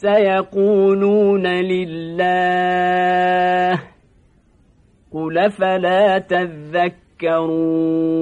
سيقولون لله قل فلا تذكرون